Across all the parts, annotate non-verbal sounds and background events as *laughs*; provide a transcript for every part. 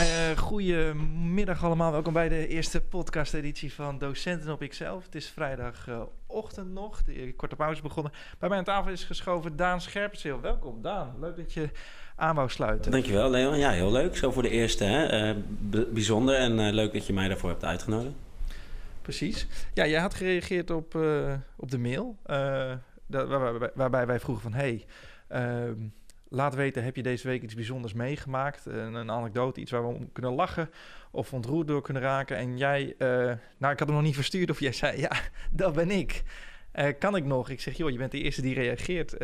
Uh, goedemiddag allemaal, welkom bij de eerste podcast-editie van Docenten op Ikzelf. Het is vrijdagochtend nog, de korte pauze begonnen. Bij mij aan tafel is geschoven Daan Scherpenzeel. Welkom Daan, leuk dat je aan wou sluiten. Dankjewel Leon, ja heel leuk, zo voor de eerste. Hè? Uh, bijzonder en uh, leuk dat je mij daarvoor hebt uitgenodigd. Precies. Ja, jij had gereageerd op, uh, op de mail, dat, waarbij, wij vroegen van... Hey, ehm, Laat weten, heb je deze week iets bijzonders meegemaakt? Een, een anekdote, iets waar we om kunnen lachen of ontroerd door kunnen raken. En jij, nou ik had hem nog niet verstuurd of jij zei, ja, *laughs* dat ben ik. Kan ik nog? Ik zeg, joh, je bent de eerste die reageert.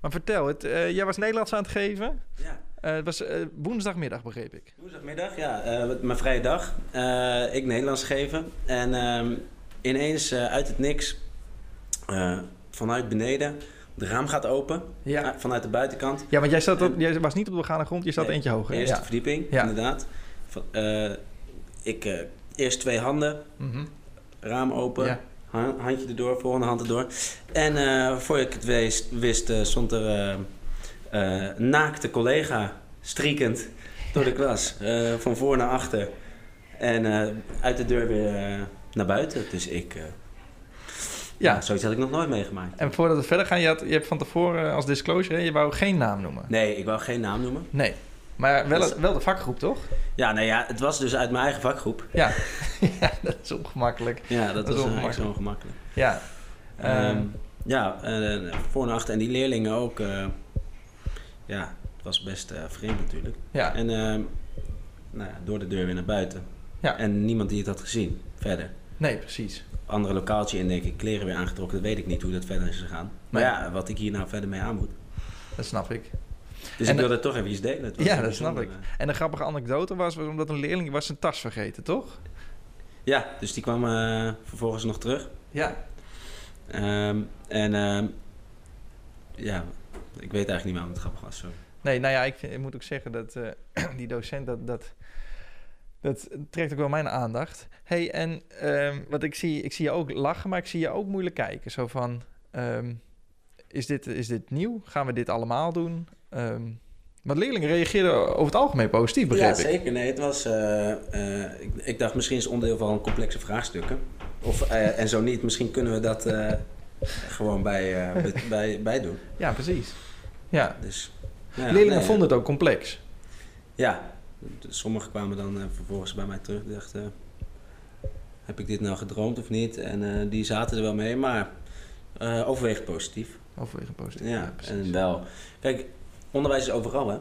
Maar vertel het, jij was Nederlands aan het geven? Ja. Het was woensdagmiddag, begreep ik. Woensdagmiddag, ja. mijn vrije dag. ik Nederlands geven. En ehm, ineens uit het niks, vanuit beneden de raam gaat open ja. vanuit de buitenkant. Ja, want jij, zat op, jij was niet op de begane grond, je zat eentje hoger. Eerste ja. verdieping, ja. inderdaad. Uh, ik, uh, eerst twee handen, mm -hmm. raam open, handje erdoor, volgende hand erdoor. En uh, voor ik het wist, wist stond er een naakte collega striekend door de klas. van voor naar achter. En uit de deur weer naar buiten. Dus ik ja. zoiets had ik nog nooit meegemaakt. En voordat we verder gaan, je, had, je hebt van tevoren als disclosure, je wou geen naam noemen. Nee, ik wou geen naam noemen. Nee. Maar wel, wel de vakgroep, toch? Ja, nee, ja, het was dus uit mijn eigen vakgroep. Ja, *laughs* ja dat is ongemakkelijk. Ja, dat, dat is ongemakkelijk. ongemakkelijk. Ja. Um, ja, voor en achter. En die leerlingen ook. Ja, was best uh, vreemd natuurlijk. Ja. En uh, nou ja, door de deur weer naar buiten. Ja. En niemand die het had gezien verder. Nee, precies andere lokaaltje in, denk ik, kleren weer aangetrokken. Dat weet ik niet hoe dat verder is gegaan. Maar ja, wat ik hier nou verder mee aan moet. Dat snap ik. Dus en ik wilde toch even delen. Ja, dat snap ik. En een grappige anekdote was, was omdat een leerling was zijn tas vergeten, toch? Ja, dus die kwam uh, vervolgens nog terug. Ja. Um, en um, ja, ik weet eigenlijk niet waarom het grappig was. Zo. Nee, nou ja, ik, vind, ik moet ook zeggen dat uh, *clears throat* die docent dat... dat dat trekt ook wel mijn aandacht. hey, en um, wat ik zie, ik zie je ook lachen, maar ik zie je ook moeilijk kijken. Zo van, um, is, dit, is dit nieuw? Gaan we dit allemaal doen? Um, maar leerlingen reageerden over het algemeen positief, begreep ik. Ja, zeker. Nee, het was... Uh, uh, ik, ik, dacht, misschien is het onderdeel van complexe vraagstukken. Of, uh, en zo niet, misschien kunnen we dat gewoon bij, bij, *laughs* bij doen. Ja, precies. Ja. Dus, ja, leerlingen nee, vonden het ook complex. Ja, sommigen kwamen dan uh, vervolgens bij mij terug en dachten... heb ik dit nou gedroomd of niet? En uh, die zaten er wel mee, maar uh, overwegend positief. Overwegend positief, ja, ja en wel. Kijk, onderwijs is overal, hè?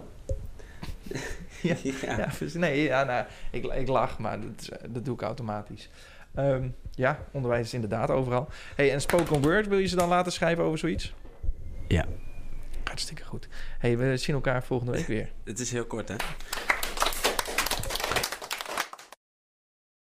*laughs* *laughs* ja, ja. ja. nee, ja, nou, ik, ik lach, maar dat, dat doe ik automatisch. Um, ja, onderwijs is inderdaad overal. Hey, en spoken word, wil je ze dan laten schrijven over zoiets? Ja. Hartstikke goed. Hey, we zien elkaar volgende week weer. *laughs* Het is heel kort, hè?